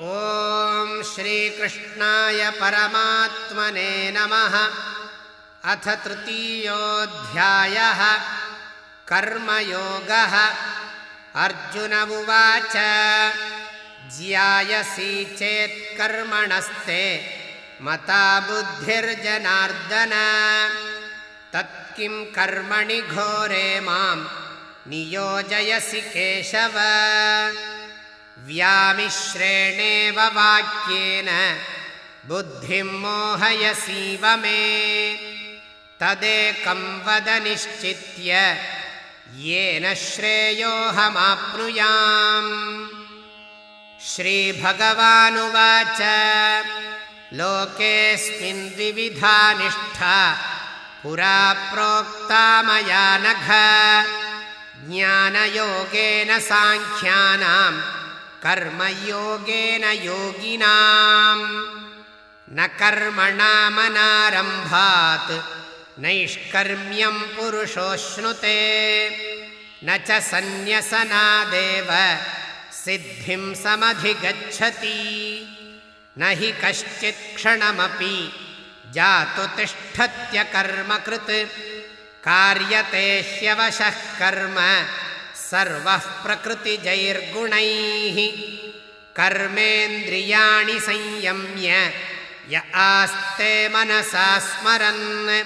ॐ श्रीकृष्णाय परमात्मने नमः। अथ तृतीयोऽध्यायः। कर्मयोगः। अर्जुन उवाच ज्यायसि चेत्कर्मणस्ते मता बुद्धिर्जनार्दन। तत्किं कर्मणि घोरे मां नियोजयसि केशव व्यामिश्रेणेव वाक्येन बुद्धिं मोहयसीव मे। तदेकं वद निश्चित्य येन श्रेयोऽहमाप्नुयाम्। श्रीभगवानुवाच लोकेऽस्मिन् द्विविधा निष्ठा पुरा प्रोक्ता मया नघ। ज्ञानयोगेन साङ्ख्यानाम् कर्मयोगेन योगिनाम्। न कर्मणामनारम्भात् नैष्कर्म्यं पुरुषोऽश्नुते। न च सन्न्यसनादेव सिद्धिं समधिगच्छति। न हि कश्चित्क्षणमपि जातु तिष्ठत्यकर्मकृत्। कार्यते ह्यवशः कर्म सर्वः प्रकृतिजैर्गुणैः कर्मेन्द्रियाणि संयम्य य आस्ते मनसा स्मरन्।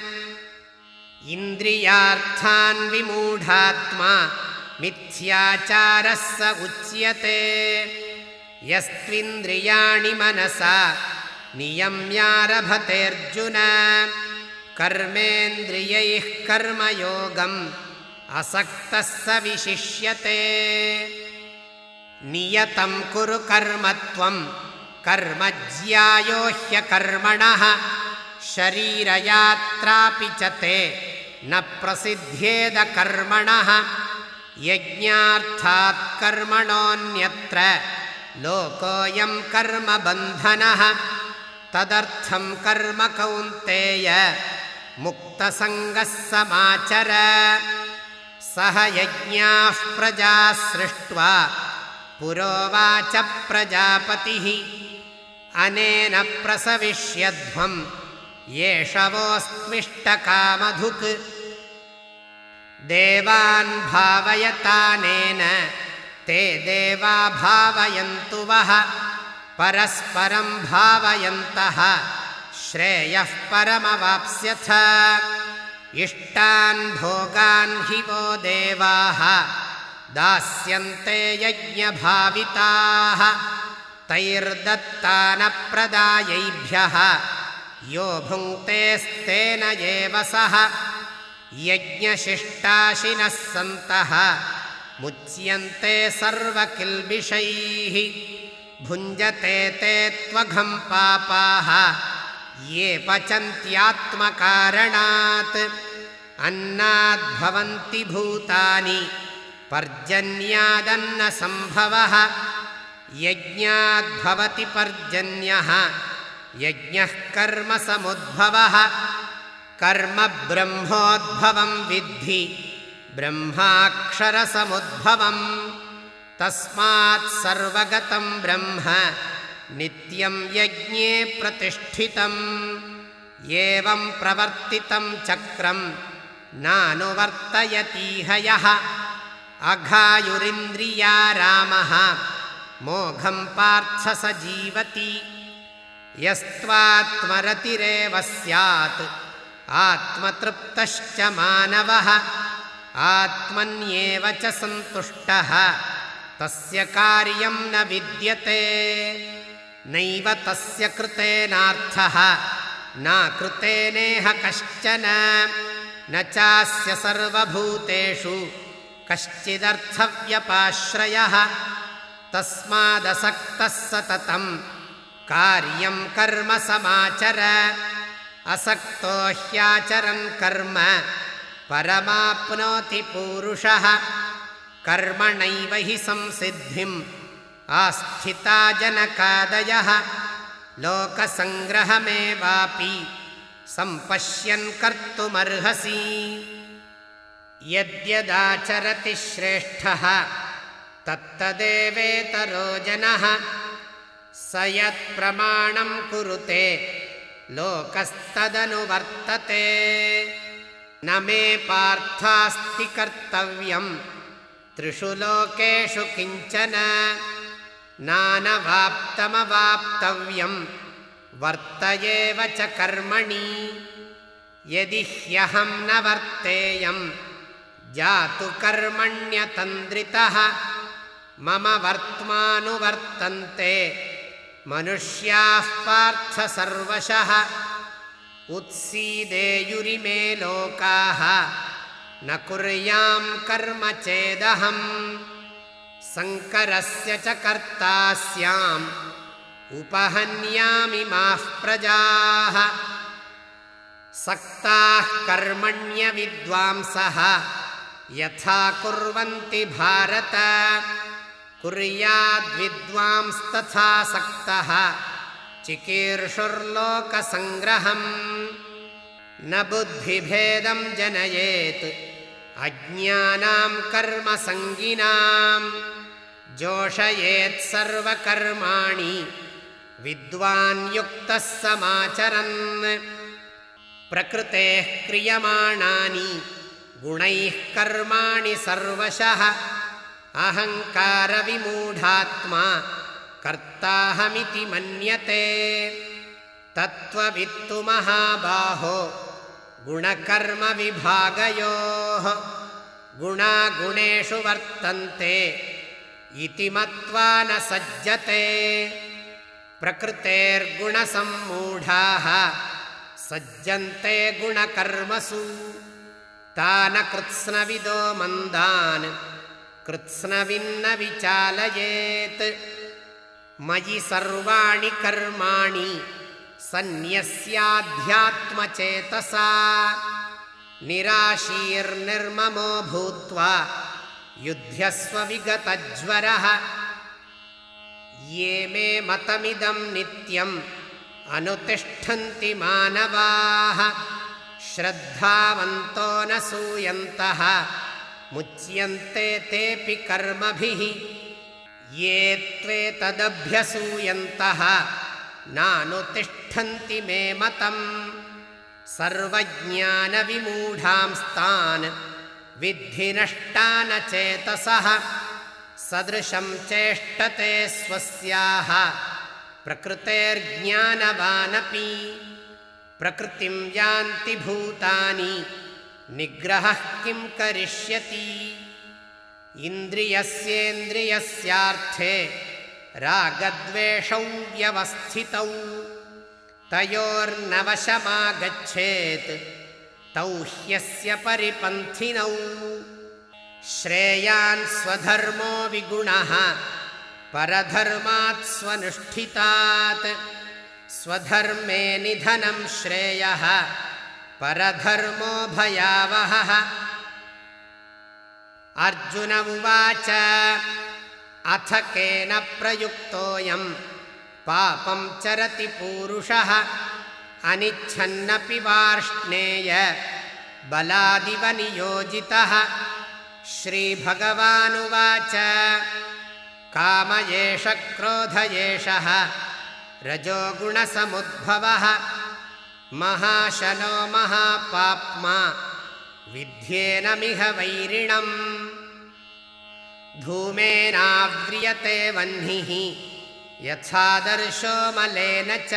इन्द्रियार्थान् विमूढात्मा मिथ्याचारः स उच्यते। यस्त्विन्द्रियाणि मनसा नियम्यारभतेऽर्जुन। कर्मेन्द्रियैः कर्मयोगम् असक्तः स विशिष्यते नियतं कुरु कर्म त्वं। कर्म ज्यायो ह्यकर्मणः शरीरयात्रापि च ते। न प्रसिद्ध्येदकर्मणः यज्ञार्थात् कर्मणोऽन्यत्र। लोकोऽयं कर्मबन्धनः तदर्थं कर्म कौन्तेय। मुक्तसङ्गः समाचर सह यज्ञाः प्रजा सृष्ट्वा पुरोवाच प्रजापतिः। अनेन प्रसविष्यध्वम् येषवोऽस्त्विष्टकामधुक्। देवान् भावयतानेन ते देवा भावयन्तु वः। परस्परं भावयन्तः श्रेयः परमवाप्स्यथ इष्टान् भोगान् हि वो देवाः दास्यन्ते यज्ञभाविताः तैर्दत्तानप्रदायैभ्यः यो भुङ्क्तेस्तेन एव सः यज्ञशिष्टाशिनः सन्तः मुच्यन्ते सर्वकिल्बिषैः भुञ्जते ते त्वघं पापाः ये पचन्त्यात्मकारणात् अन्नाद्भवन्ति भूतानि पर्जन्यादन्नसम्भवः। यज्ञाद्भवति पर्जन्यः यज्ञः कर्मसमुद्भवः कर्म ब्रह्मोद्भवं विद्धि ब्रह्माक्षरसमुद्भवम्। तस्मात् सर्वगतं ब्रह्म नित्यं यज्ञे प्रतिष्ठितम् एवं प्रवर्तितं चक्रं नानुवर्तयतीह यः। अघायुरिन्द्रिया रामः मोघं पार्थ स जीवति यस्त्वात्मरतिरेव स्यात् आत्मतृप्तश्च मानवः। आत्मन्येव च सन्तुष्टः तस्य कार्यं न विद्यते नैव तस्य कृतेनार्थः। न कृतेनेह कश्चन। न चास्य सर्वभूतेषु कश्चिदर्थव्यपाश्रयः। तस्मादसक्तः सततं कार्यं कर्म समाचर। असक्तो ह्याचरन् कर्म परमाप्नोति पूरुषः। कर्मणैव हि संसिद्धिम् आस्थिता जनकादयः लोकसङ्ग्रहमेवापि सम्पश्यन् कर्तुमर्हसि। यद्यदाचरति श्रेष्ठः तत्तदेवेतरो जनः। स यत्प्रमाणम् कुरुते लोकस्तदनुवर्तते। न मे पार्थास्ति कर्तव्यम् त्रिषु लोकेषु किञ्चन नानवाप्तमवाप्तव्यम्। वर्त एव च कर्मणि। यदि ह्यहं न वर्तेयम् जातु कर्मण्यतन्द्रितः। मम वर्त्मानुवर्तन्ते मनुष्याः पार्थ सर्वशः। उत्सीदेयुरिमे लोकाः न कुर्यां कर्म चेदहम् सङ्करस्य च कर्ता स्याम् उपहन्यामि माः प्रजाः। सक्ताः कर्मण्यविद्वांसः यथा कुर्वन्ति भारत। कुर्याद्विद्वांस्तथा सक्तः चिकीर्षुर्लोकसङ्ग्रहम्। न बुद्धिभेदं जनयेत् अज्ञानां कर्मसङ्गिनाम् विद्वान् युक्तः समाचरन् प्रकृतेः क्रियमाणानि गुणैः कर्माणि सर्वशः अहङ्कारविमूढात्मा कर्ताहमिति मन्यते तत्त्ववित्तु महाबाहो गुणकर्मविभागयोः गुणागुणेषु वर्तन्ते इति मत्वा न सज्जते। प्रकृतेर्गुणसम्मूढाः सज्जन्ते गुणकर्मसु। तान कृत्स्नविदो मन्दान् कृत्स्नविन्न विचालयेत् मयि सर्वाणि कर्माणि सन्न्यस्याध्यात्मचेतसा निराशीर्निर्ममो भूत्वा युध्यस्व विगतज्वरः ये मे मतमिदं नित्यम् अनुतिष्ठन्ति मानवाः। श्रद्धावन्तो न सूयन्तः मुच्यन्ते तेऽपि कर्मभिः। ये त्वेतदभ्यसूयन्तः नानुतिष्ठन्ति मे मतम्। सर्वज्ञानविमूढांस्तान् विद्धि नष्टानचेतसः सदृशं चेष्टते स्वस्याः। प्रकृतेर्ज्ञानवानपि। प्रकृतिं यान्ति भूतानि। निग्रहः किं करिष्यति? इन्द्रियस्येन्द्रियस्यार्थे रागद्वेषौ व्यवस्थितौ। तयोर्नवशमागच्छेत् तौ ह्यस्य परिपन्थिनौ। श्रेयान् स्वधर्मो विगुणः परधर्मात् स्वनुष्ठितात्। स्वधर्मे निधनं श्रेयः परधर्मो भयावहः। अर्जुन उवाच अथ केन प्रयुक्तोऽयम्। पापं चरति पूरुषः। अनिच्छन्नपि वार्ष्णेय। बलादिव नियोजितः। श्रीभगवानुवाच। काम एष क्रोध एषः। रजोगुणसमुद्भवः महाशनो महापाप्मा। विध्येनमिह वैरिणम् धूमेनाव्रियते वह्निः। यथादर्शो मलेन च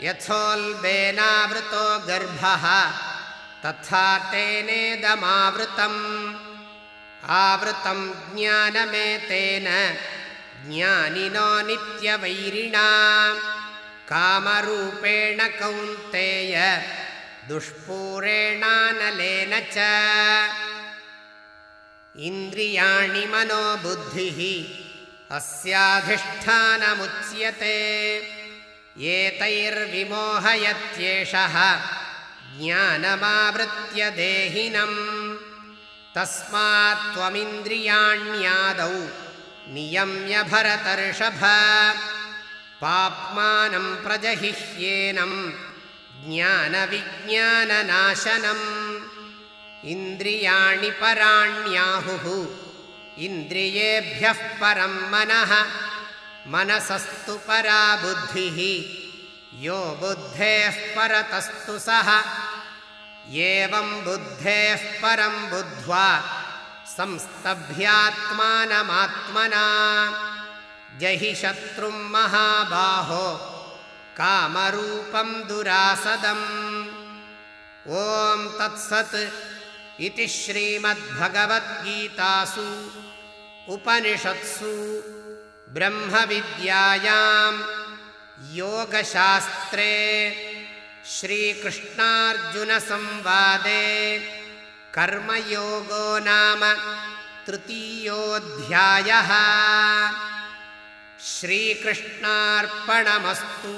यथोल्बेनावृतो गर्भः। तथा तेनेदमावृतम्। आवृतं ज्ञानमेतेन ज्ञानिनो नित्यवैरिणा। कामरूपेण कौन्तेय दुष्पूरेणानलेन च इन्द्रियाणि मनोबुद्धिः अस्याधिष्ठानमुच्यते। एतैर्विमोहयत्येषः ज्ञानमावृत्य देहिनम्। तस्मात् त्वमिन्द्रियाण्यादौ नियम्य भरतर्षभ। पाप्मानं प्रजहिह्येनं ज्ञानविज्ञाननाशनम् इन्द्रियाणि पराण्याहुः। इन्द्रियेभ्यः परं मनः। मनसस्तु परा बुद्धिः। यो बुद्धेः परतस्तु सः। एवं बुद्धेः परं बुद्ध्वा संस्तभ्यात्मानमात्मना। जहि शत्रुं महाबाहो कामरूपं दुरासदम्। ॐ तत्सत् इति श्रीमद्भगवद्गीतासु उपनिषत्सु ब्रह्मविद्यायां योगशास्त्रे श्रीकृष्णार्जुनसंवादे कर्मयोगो नाम तृतीयोऽध्यायः। श्रीकृष्णार्पणमस्तु